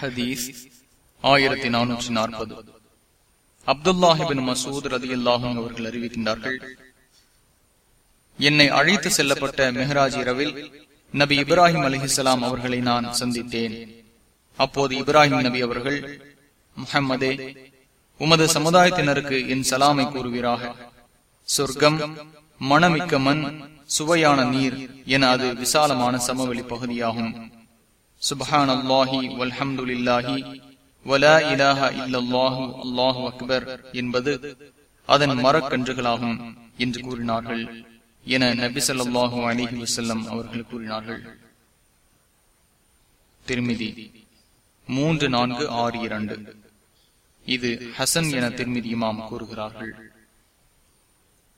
ஹதீஸ் ஆயிரத்தி நானூற்றி நாற்பது. அப்துல்லாஹிபின் மசூத் ரதி அல்லாஹும் அவர்கள் அறிவிக்கின்றார்கள் என்னை அழைத்து செல்லப்பட்ட மெஹராஜ் இரவில் நபி இப்ராஹிம் அலிஹிசலாம் அவர்களை நான் சந்தித்தேன். அப்போது இப்ராஹிம் நபி அவர்கள் முஹம்மதே உமது சமுதாயத்தினருக்கு என் சலாமை கூறுவீராக. சொர்க்கம் மணமிக்க மண் சுவையான நீர் என அது விசாலமான சமவெளி பகுதியாகும். சுபஹான் அல்லாஹி வல்ஹம்துலில்லாஹி வலா இலாஹ இல்லல்லாஹு அல்லாஹு அக்பர் என்பது அதன் மரக்கன்றுகளாகும் என்று கூறினார்கள் என நபி சொல்லாஹு அலிஹி வசல்லம் அவர்கள் கூறினார்கள். திருமிதி மூன்று நான்கு ஆறு இரண்டு. இது ஹசன் என திருமிதி இமாம் கூறுகிறார்கள்.